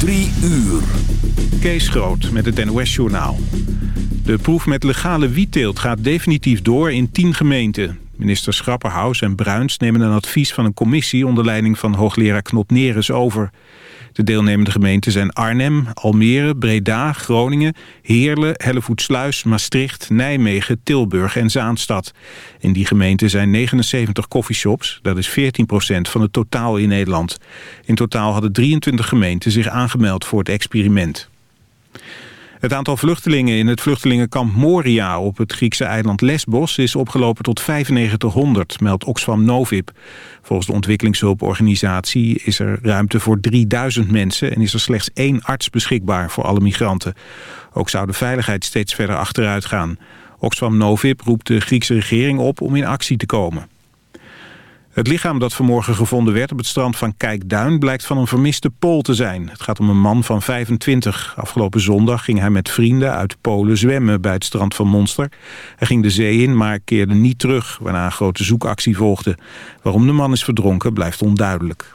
Drie uur. Kees Groot met het NOS-journaal. De proef met legale wietteelt gaat definitief door in tien gemeenten. Minister Schrapperhaus en Bruins nemen een advies van een commissie... onder leiding van hoogleraar Knot Neres over. De deelnemende gemeenten zijn Arnhem, Almere, Breda, Groningen... Heerlen, Hellevoetsluis, Maastricht, Nijmegen, Tilburg en Zaanstad. In die gemeenten zijn 79 coffeeshops, dat is 14% van het totaal in Nederland. In totaal hadden 23 gemeenten zich aangemeld voor het experiment. Het aantal vluchtelingen in het vluchtelingenkamp Moria op het Griekse eiland Lesbos is opgelopen tot 9500, meldt Oxfam Novib. Volgens de ontwikkelingshulporganisatie is er ruimte voor 3000 mensen en is er slechts één arts beschikbaar voor alle migranten. Ook zou de veiligheid steeds verder achteruit gaan. Oxfam Novib roept de Griekse regering op om in actie te komen. Het lichaam dat vanmorgen gevonden werd op het strand van Kijkduin... blijkt van een vermiste Pool te zijn. Het gaat om een man van 25. Afgelopen zondag ging hij met vrienden uit Polen zwemmen... bij het strand van Monster. Hij ging de zee in, maar keerde niet terug... waarna een grote zoekactie volgde. Waarom de man is verdronken blijft onduidelijk.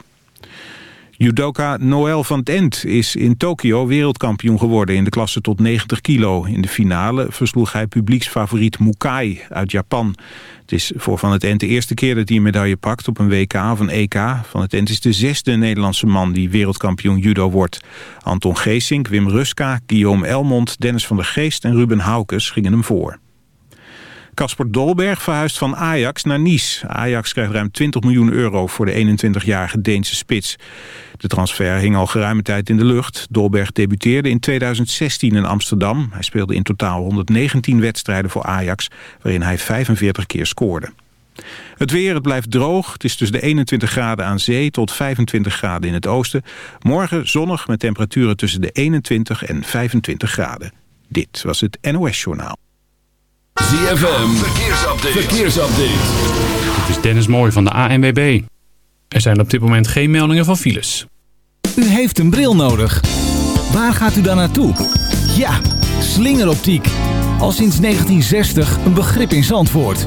Judoka Noël van het End is in Tokio wereldkampioen geworden in de klasse tot 90 kilo. In de finale versloeg hij publieksfavoriet Mukai uit Japan. Het is voor Van het End de eerste keer dat hij een medaille pakt op een WK of een EK. Van het End is de zesde Nederlandse man die wereldkampioen judo wordt. Anton Geesink, Wim Ruska, Guillaume Elmond, Dennis van der Geest en Ruben Haukes gingen hem voor. Casper Dolberg verhuist van Ajax naar Nice. Ajax krijgt ruim 20 miljoen euro voor de 21-jarige Deense spits. De transfer hing al geruime tijd in de lucht. Dolberg debuteerde in 2016 in Amsterdam. Hij speelde in totaal 119 wedstrijden voor Ajax, waarin hij 45 keer scoorde. Het weer, het blijft droog. Het is tussen de 21 graden aan zee tot 25 graden in het oosten. Morgen zonnig met temperaturen tussen de 21 en 25 graden. Dit was het NOS Journaal. ZFM, verkeersupdate. verkeersupdate. Dit is Dennis Mooij van de ANWB. Er zijn op dit moment geen meldingen van files. U heeft een bril nodig. Waar gaat u dan naartoe? Ja, slingeroptiek. Al sinds 1960 een begrip in Zandvoort.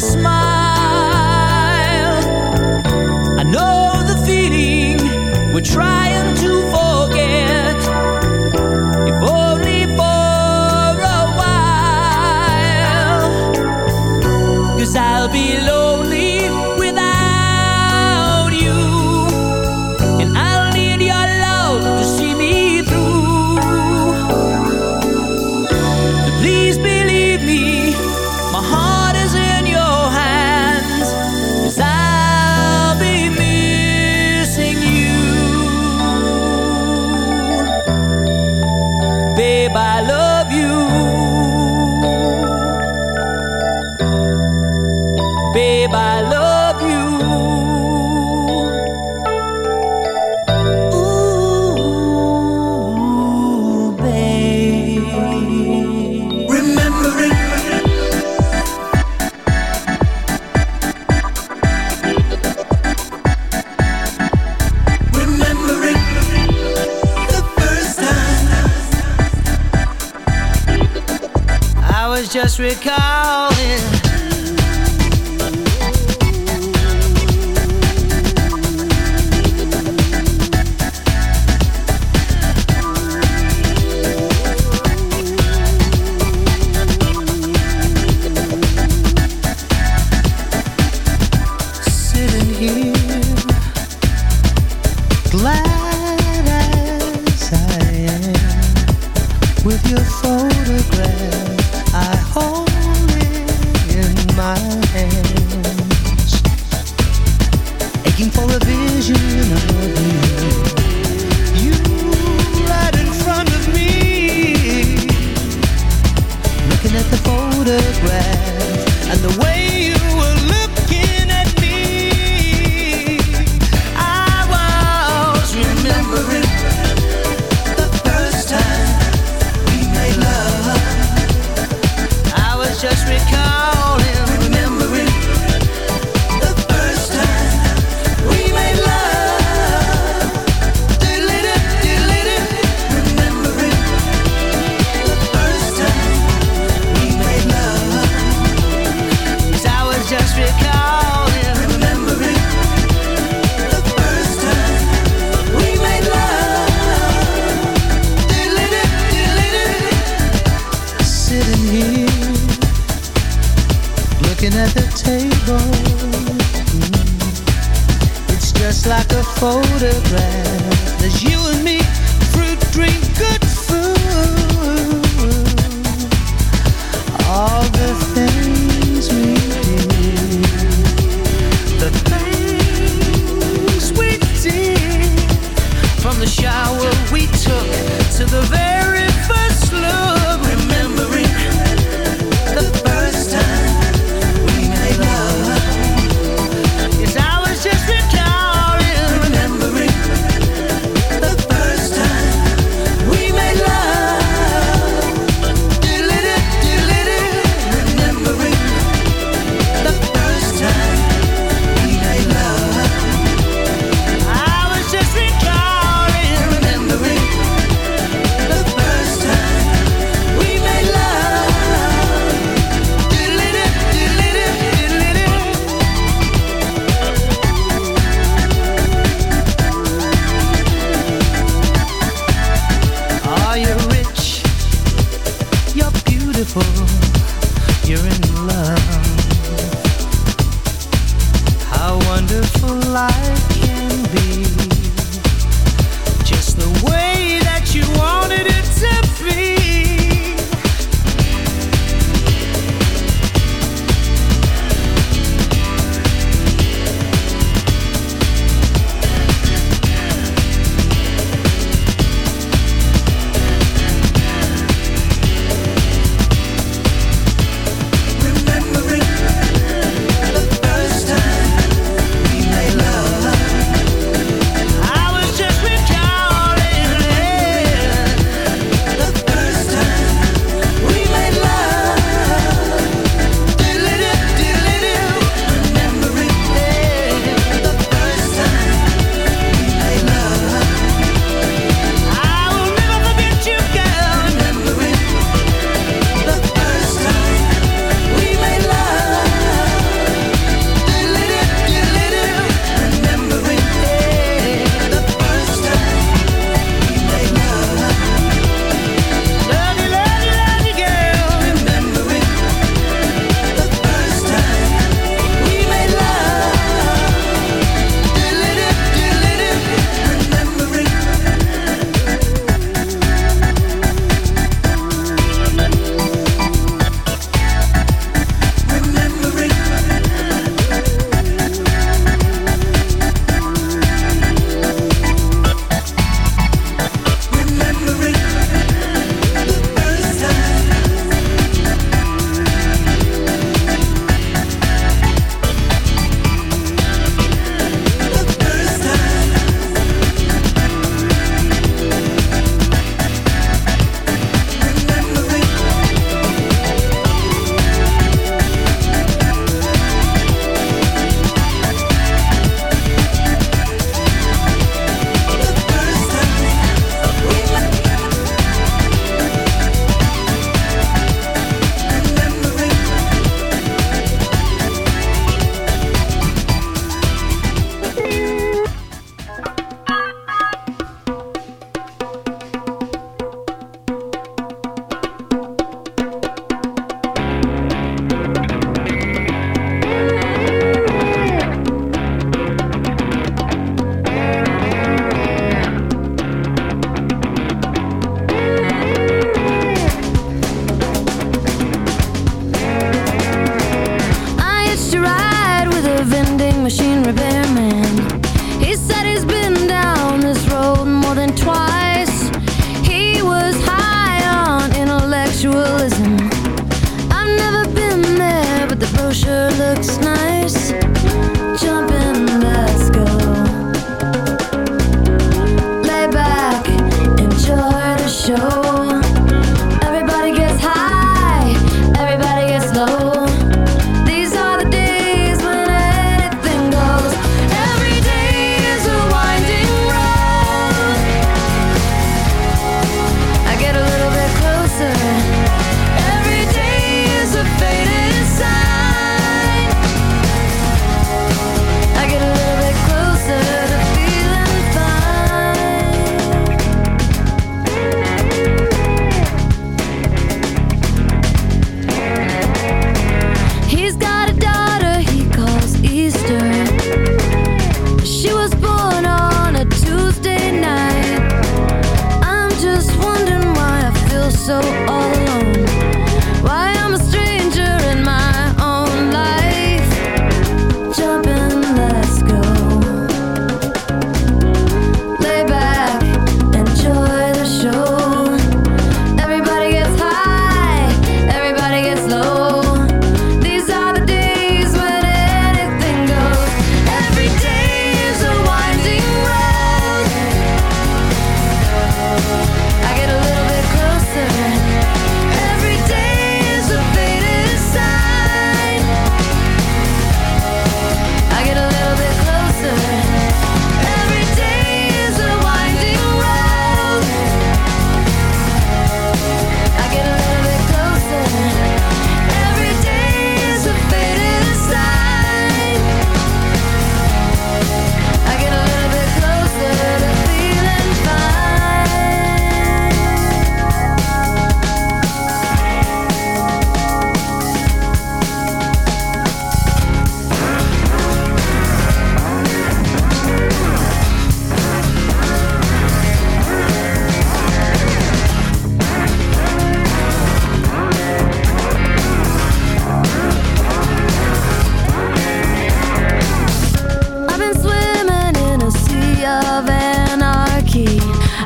smile. I know the feeling we're trying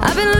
I've been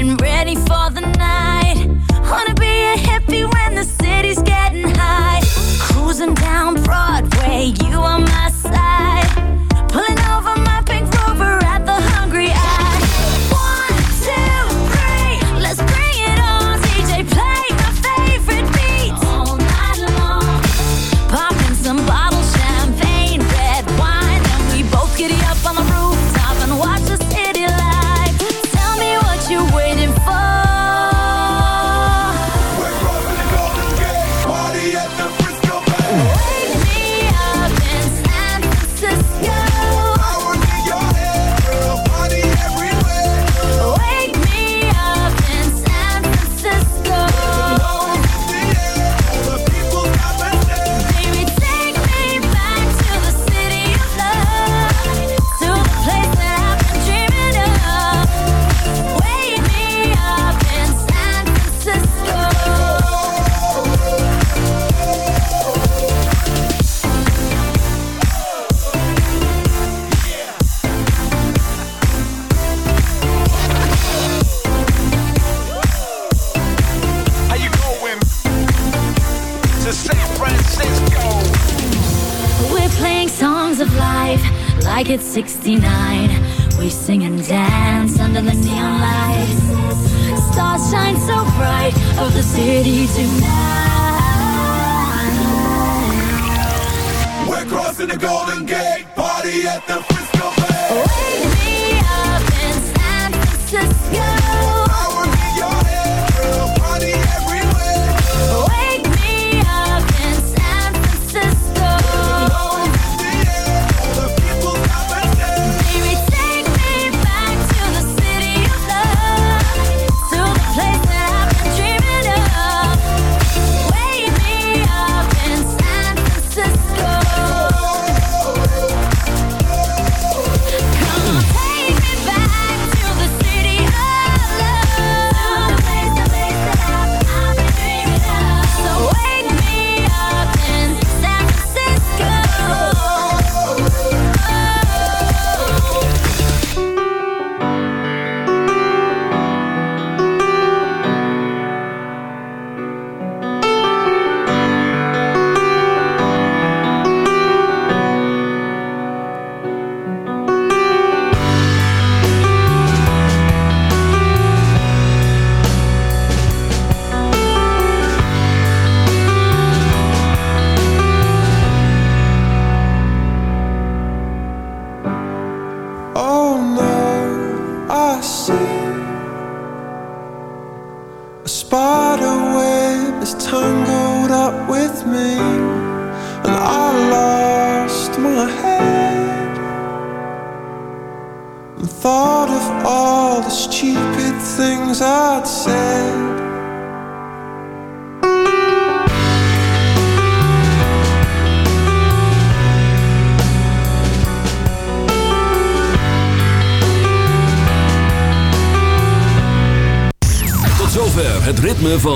and ready 16